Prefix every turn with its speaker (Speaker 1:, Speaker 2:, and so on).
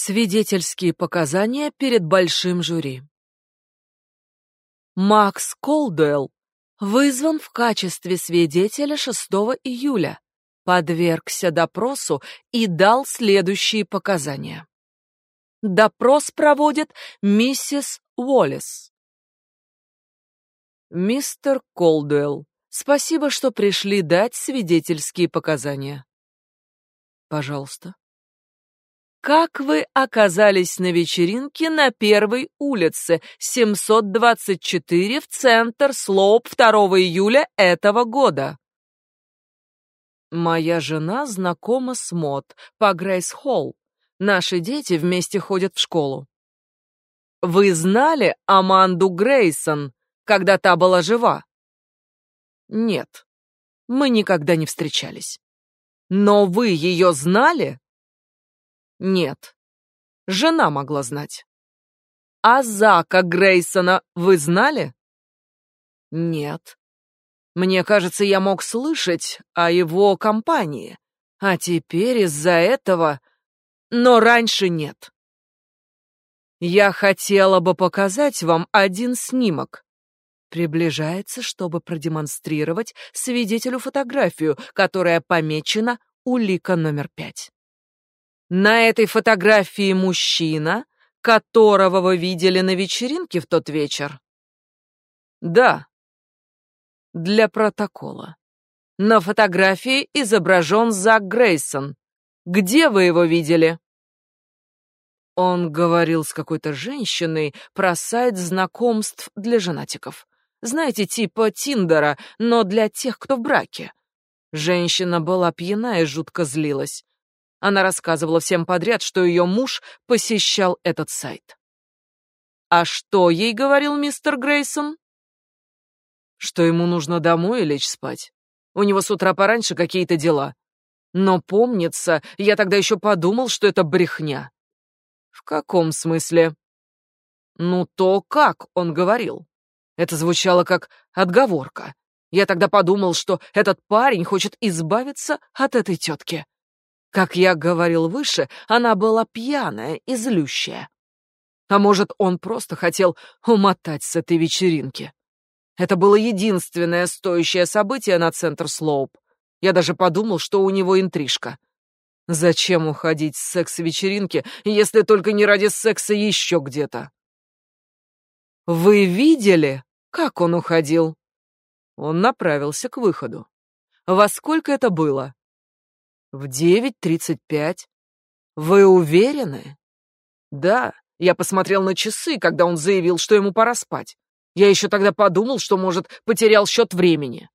Speaker 1: Свидетельские показания перед большим жюри. Макс Колдуэлл вызван в качестве свидетеля 6 июля, подвергся допросу и дал следующие показания. Допрос проводит миссис Уоллес. Мистер Колдуэлл, спасибо, что пришли дать свидетельские показания. Пожалуйста. Как вы оказались на вечеринке на первой улице, 724 в центр Слоуп 2 июля этого года? Моя жена знакома с Мод по Грейс Холл. Наши дети вместе ходят в школу. Вы знали Аманду Грейсон, когда та была жива? Нет. Мы никогда не встречались. Но вы ее знали? Нет. Жена могла знать. А Зака Грейсона вы знали? Нет. Мне кажется, я мог слышать о его компании. А теперь из-за этого... Но раньше нет. Я хотела бы показать вам один снимок. Приближается, чтобы продемонстрировать свидетелю фотографию, которая помечена улика номер пять. На этой фотографии мужчина, которого вы видели на вечеринке в тот вечер? Да. Для протокола. На фотографии изображен Зак Грейсон. Где вы его видели? Он говорил с какой-то женщиной про сайт знакомств для женатиков. Знаете, типа Тиндера, но для тех, кто в браке. Женщина была пьяна и жутко злилась. Она рассказывала всем подряд, что ее муж посещал этот сайт. А что ей говорил мистер Грейсон? Что ему нужно домой лечь спать. У него с утра пораньше какие-то дела. Но помнится, я тогда еще подумал, что это брехня. В каком смысле? Ну, то, как он говорил. Это звучало как отговорка. Я тогда подумал, что этот парень хочет избавиться от этой тетки. Как я говорил выше, она была пьяная и злющая. А может, он просто хотел умотать с этой вечеринки. Это было единственное стоящее событие на центр Слоуп. Я даже подумал, что у него интрижка. Зачем уходить с секс-вечеринки, если только не ради секса еще где-то? Вы видели, как он уходил? Он направился к выходу. Во сколько это было? В девять тридцать пять. Вы уверены? Да, я посмотрел на часы, когда он заявил, что ему пора спать. Я еще тогда подумал, что, может, потерял счет времени.